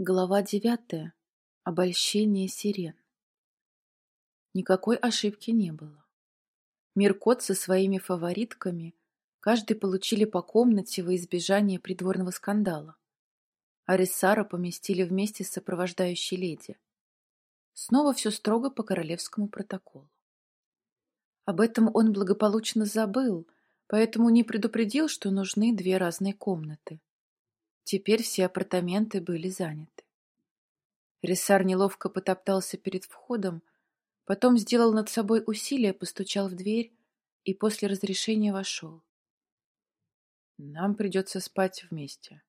Глава девятая. Обольщение сирен. Никакой ошибки не было. Миркот со своими фаворитками каждый получили по комнате во избежание придворного скандала. Арисара поместили вместе с сопровождающей леди. Снова все строго по королевскому протоколу. Об этом он благополучно забыл, поэтому не предупредил, что нужны две разные комнаты. Теперь все апартаменты были заняты. Рессар неловко потоптался перед входом, потом сделал над собой усилие, постучал в дверь и после разрешения вошел. «Нам придется спать вместе»,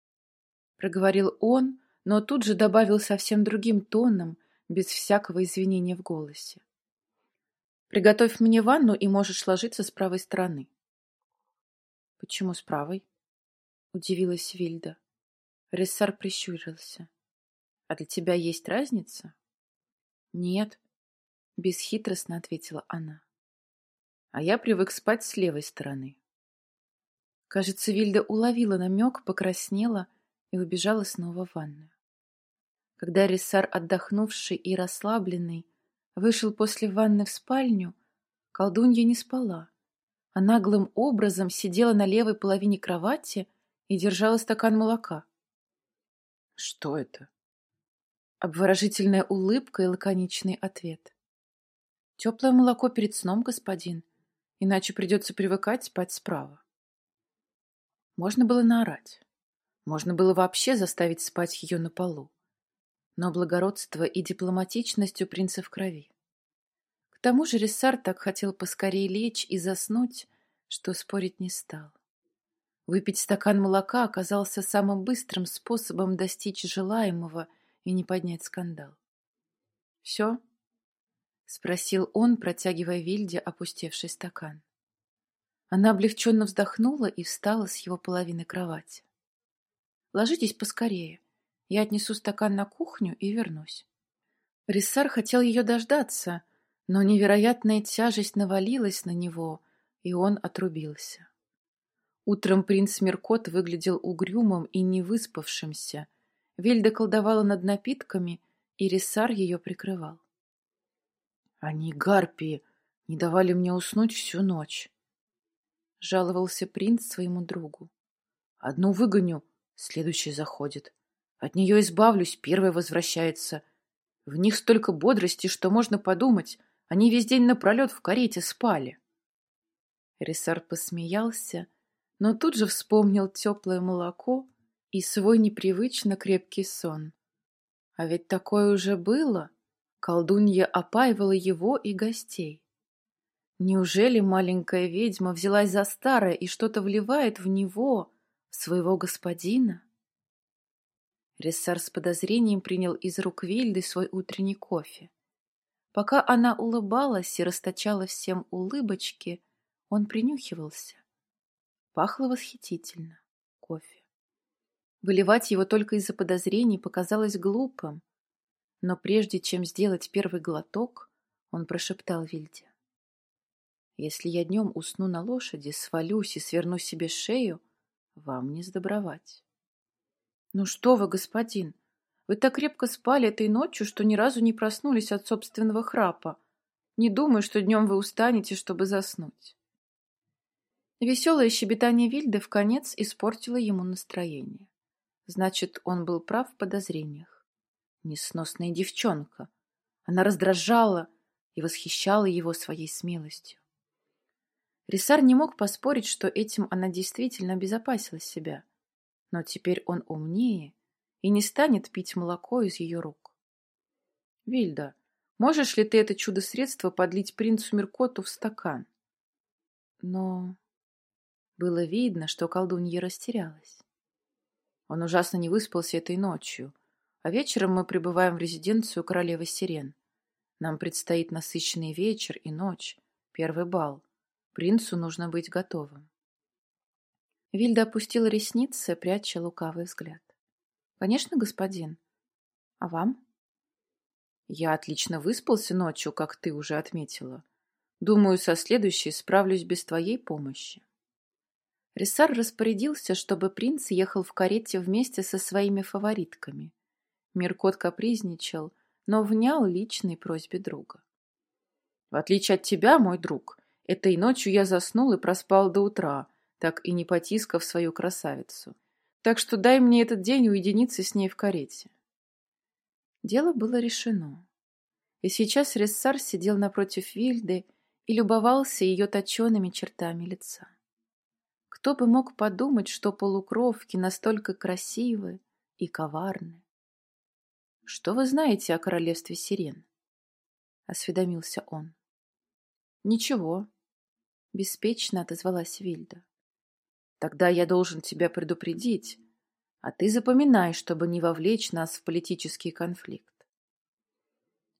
— проговорил он, но тут же добавил совсем другим тоном, без всякого извинения в голосе. «Приготовь мне ванну, и можешь ложиться с правой стороны». «Почему с правой?» Удивилась Вильда. Рессар прищурился. «А для тебя есть разница?» «Нет», — бесхитростно ответила она. «А я привык спать с левой стороны». Кажется, Вильда уловила намек, покраснела и убежала снова в ванную. Когда Рессар, отдохнувший и расслабленный, вышел после ванны в спальню, колдунья не спала, а наглым образом сидела на левой половине кровати и держала стакан молока. «Что это?» Обворожительная улыбка и лаконичный ответ. «Теплое молоко перед сном, господин, иначе придется привыкать спать справа». Можно было наорать. Можно было вообще заставить спать ее на полу. Но благородство и дипломатичность у принца в крови. К тому же Рессар так хотел поскорее лечь и заснуть, что спорить не стал. Выпить стакан молока оказался самым быстрым способом достичь желаемого и не поднять скандал. «Все?» — спросил он, протягивая Вильде опустевший стакан. Она облегченно вздохнула и встала с его половины кровати. «Ложитесь поскорее. Я отнесу стакан на кухню и вернусь». Риссар хотел ее дождаться, но невероятная тяжесть навалилась на него, и он отрубился. Утром принц Меркот выглядел угрюмым и невыспавшимся. Вильда колдовала над напитками, и Рисар ее прикрывал. «Они, гарпии, не давали мне уснуть всю ночь», — жаловался принц своему другу. «Одну выгоню, следующая заходит. От нее избавлюсь, первая возвращается. В них столько бодрости, что можно подумать, они весь день напролет в карете спали». Рисар посмеялся, но тут же вспомнил теплое молоко и свой непривычно крепкий сон. А ведь такое уже было. Колдунья опаивала его и гостей. Неужели маленькая ведьма взялась за старое и что-то вливает в него, в своего господина? Рессар с подозрением принял из рук Вильды свой утренний кофе. Пока она улыбалась и расточала всем улыбочки, он принюхивался. Пахло восхитительно. Кофе. Выливать его только из-за подозрений показалось глупым. Но прежде чем сделать первый глоток, он прошептал Вильде. «Если я днем усну на лошади, свалюсь и сверну себе шею, вам не сдобровать». «Ну что вы, господин, вы так крепко спали этой ночью, что ни разу не проснулись от собственного храпа. Не думаю, что днем вы устанете, чтобы заснуть». Веселое щебетание Вильды в конец испортило ему настроение. Значит, он был прав в подозрениях. Несносная девчонка. Она раздражала и восхищала его своей смелостью. Рисар не мог поспорить, что этим она действительно обезопасила себя. Но теперь он умнее и не станет пить молоко из ее рук. «Вильда, можешь ли ты это чудо-средство подлить принцу Меркоту в стакан?» «Но...» Было видно, что колдунья растерялась. Он ужасно не выспался этой ночью, а вечером мы прибываем в резиденцию королевы Сирен. Нам предстоит насыщенный вечер и ночь, первый бал. Принцу нужно быть готовым. Вильда опустила ресницы, пряча лукавый взгляд. «Конечно, господин. А вам?» «Я отлично выспался ночью, как ты уже отметила. Думаю, со следующей справлюсь без твоей помощи». Рессар распорядился, чтобы принц ехал в карете вместе со своими фаворитками. Миркот капризничал, но внял личной просьбе друга. «В отличие от тебя, мой друг, этой ночью я заснул и проспал до утра, так и не потискав свою красавицу. Так что дай мне этот день уединиться с ней в карете». Дело было решено. И сейчас Рессар сидел напротив Вильды и любовался ее точеными чертами лица. Кто бы мог подумать, что полукровки настолько красивы и коварны? — Что вы знаете о королевстве сирен? — осведомился он. — Ничего, — беспечно отозвалась Вильда. — Тогда я должен тебя предупредить, а ты запоминай, чтобы не вовлечь нас в политический конфликт.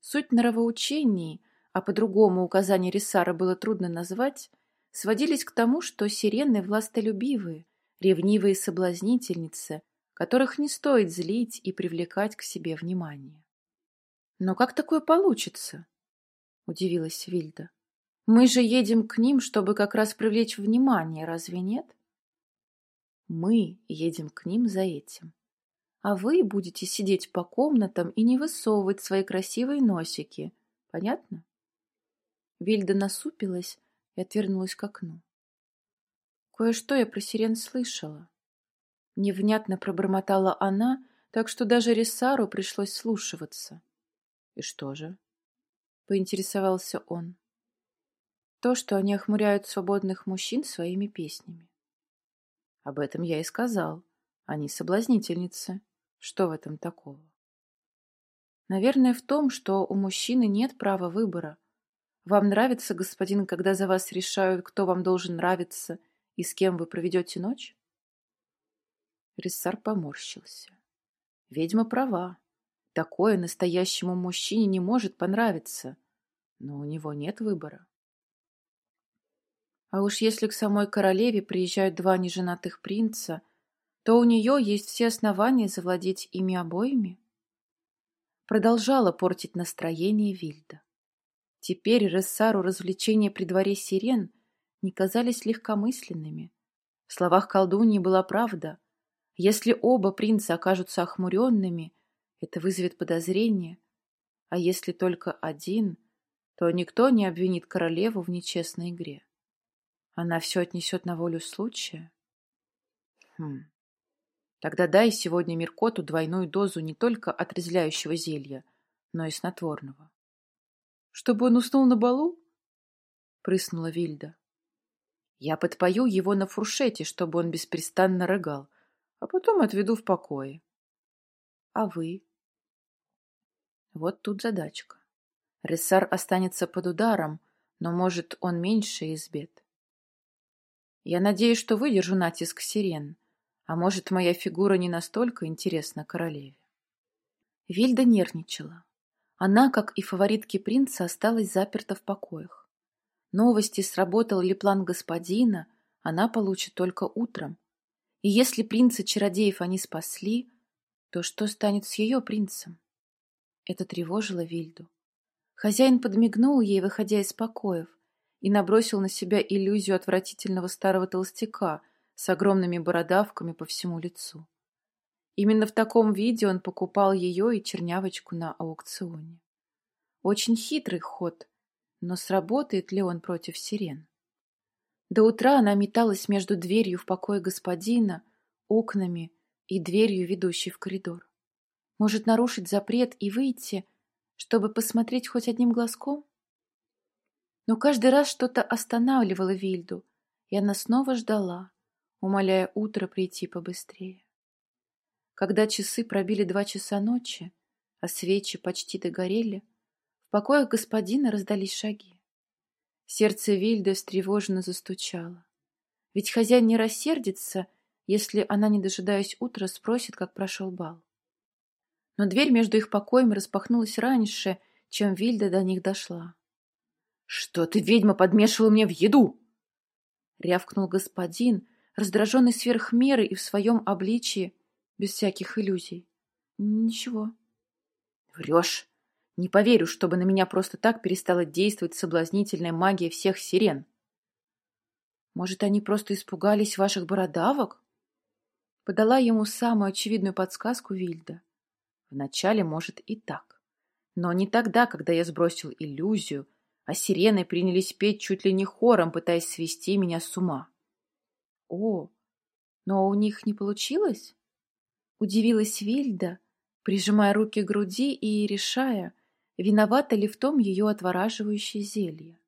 Суть нравоучений, а по-другому указание Рисара было трудно назвать, сводились к тому, что сирены властолюбивые, ревнивые соблазнительницы, которых не стоит злить и привлекать к себе внимание. «Но как такое получится?» — удивилась Вильда. «Мы же едем к ним, чтобы как раз привлечь внимание, разве нет?» «Мы едем к ним за этим. А вы будете сидеть по комнатам и не высовывать свои красивые носики. Понятно?» Вильда насупилась, и отвернулась к окну. Кое-что я про сирен слышала. Невнятно пробормотала она, так что даже Рисару пришлось слушиваться. И что же? Поинтересовался он. То, что они охмуряют свободных мужчин своими песнями. Об этом я и сказал. Они соблазнительницы. Что в этом такого? Наверное, в том, что у мужчины нет права выбора, вам нравится, господин, когда за вас решают, кто вам должен нравиться и с кем вы проведете ночь? Рессар поморщился. Ведьма права. Такое настоящему мужчине не может понравиться, но у него нет выбора. А уж если к самой королеве приезжают два неженатых принца, то у нее есть все основания завладеть ими обоими. Продолжала портить настроение Вильда. Теперь Рессару развлечения при дворе сирен не казались легкомысленными. В словах колдуньи была правда. Если оба принца окажутся охмуренными, это вызовет подозрение. А если только один, то никто не обвинит королеву в нечестной игре. Она все отнесет на волю случая. Хм. Тогда дай сегодня Миркоту двойную дозу не только отрезвляющего зелья, но и снотворного. Чтобы он уснул на балу? Прыснула Вильда. Я подпою его на фуршете, чтобы он беспрестанно рыгал, а потом отведу в покое. А вы? Вот тут задачка. Рессар останется под ударом, но, может, он меньше из бед. Я надеюсь, что выдержу натиск сирен, а может, моя фигура не настолько интересна королеве. Вильда нервничала. Она, как и фаворитки принца, осталась заперта в покоях. Новости, сработал ли план господина, она получит только утром. И если принца-чародеев они спасли, то что станет с ее принцем? Это тревожило Вильду. Хозяин подмигнул ей, выходя из покоев, и набросил на себя иллюзию отвратительного старого толстяка с огромными бородавками по всему лицу. Именно в таком виде он покупал ее и чернявочку на аукционе. Очень хитрый ход, но сработает ли он против сирен? До утра она металась между дверью в покое господина, окнами и дверью, ведущей в коридор. Может нарушить запрет и выйти, чтобы посмотреть хоть одним глазком? Но каждый раз что-то останавливало Вильду, и она снова ждала, умоляя утро прийти побыстрее. Когда часы пробили два часа ночи, а свечи почти догорели, в покоях господина раздались шаги. Сердце Вильды встревоженно застучало. Ведь хозяин не рассердится, если она, не дожидаясь утра, спросит, как прошел бал. Но дверь между их покоями распахнулась раньше, чем Вильда до них дошла. — Что ты, ведьма, подмешивала мне в еду? — рявкнул господин, раздраженный сверх меры и в своем обличии, без всяких иллюзий. Ничего. Врешь. Не поверю, чтобы на меня просто так перестала действовать соблазнительная магия всех сирен. Может, они просто испугались ваших бородавок? Подала ему самую очевидную подсказку Вильда. Вначале, может, и так. Но не тогда, когда я сбросил иллюзию, а сирены принялись петь чуть ли не хором, пытаясь свести меня с ума. О, но у них не получилось? Удивилась Вильда, прижимая руки к груди и решая, виновата ли в том ее отвораживающее зелье.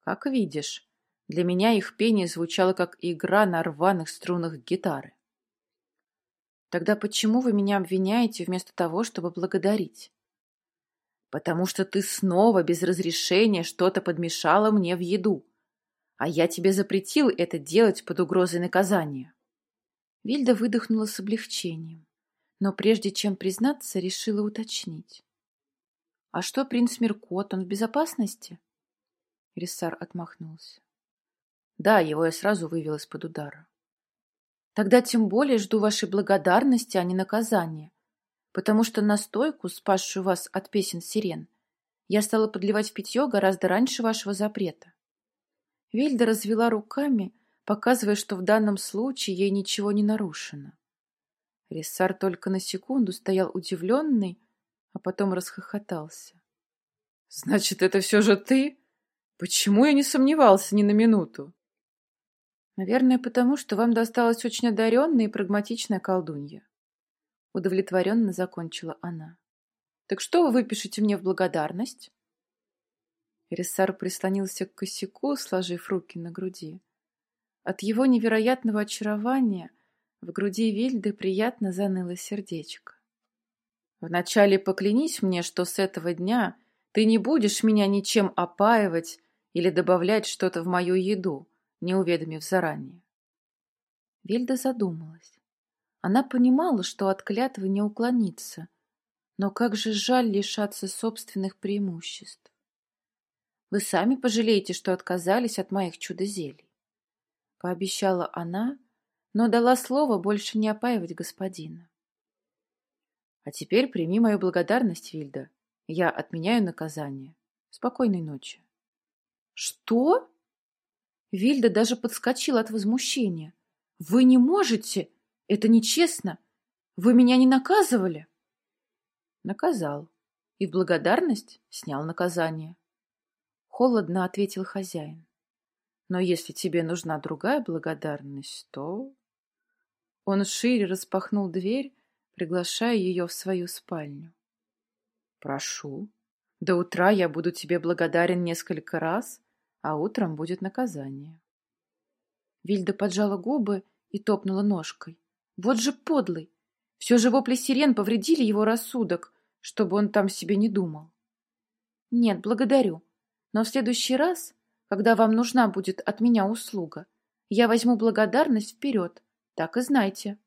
Как видишь, для меня их пение звучало как игра на рваных струнах гитары. Тогда почему вы меня обвиняете вместо того, чтобы благодарить? Потому что ты снова без разрешения что-то подмешала мне в еду, а я тебе запретил это делать под угрозой наказания. Вильда выдохнула с облегчением, но прежде чем признаться, решила уточнить. «А что принц Меркот, он в безопасности?» Риссар отмахнулся. «Да, его я сразу вывел из-под удара. Тогда тем более жду вашей благодарности, а не наказания потому что настойку, спасшую вас от песен сирен, я стала подливать в питье гораздо раньше вашего запрета. Вильда развела руками, показывая, что в данном случае ей ничего не нарушено. Рессар только на секунду стоял удивленный, а потом расхохотался. — Значит, это все же ты? Почему я не сомневался ни на минуту? — Наверное, потому что вам досталась очень одаренная и прагматичная колдунья. Удовлетворенно закончила она. «Так что вы выпишете мне в благодарность?» Рессар прислонился к косяку, сложив руки на груди. От его невероятного очарования в груди Вильды приятно заныло сердечко. «Вначале поклянись мне, что с этого дня ты не будешь меня ничем опаивать или добавлять что-то в мою еду, не уведомив заранее». Вильда задумалась. Она понимала, что от клятвы не уклониться, но как же жаль лишаться собственных преимуществ. Вы сами пожалеете, что отказались от моих чудо-зелий. Пообещала она, но дала слово больше не опаивать господина. А теперь прими мою благодарность, Вильда. Я отменяю наказание. Спокойной ночи. Что? Вильда даже подскочила от возмущения. Вы не можете... Это нечестно. Вы меня не наказывали? Наказал. И в благодарность снял наказание. Холодно ответил хозяин. Но если тебе нужна другая благодарность, то... Он шире распахнул дверь, приглашая ее в свою спальню. Прошу. До утра я буду тебе благодарен несколько раз, а утром будет наказание. Вильда поджала губы и топнула ножкой. Вот же подлый! Все же вопли сирен повредили его рассудок, чтобы он там себе не думал. Нет, благодарю. Но в следующий раз, когда вам нужна будет от меня услуга, я возьму благодарность вперед, так и знайте.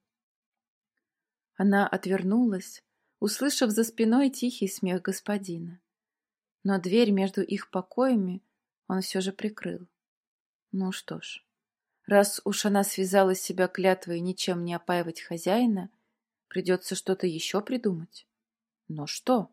Она отвернулась, услышав за спиной тихий смех господина. Но дверь между их покоями он все же прикрыл. Ну что ж, Раз уж она связала себя клятвой ничем не опаивать хозяина, придется что-то еще придумать. Но что?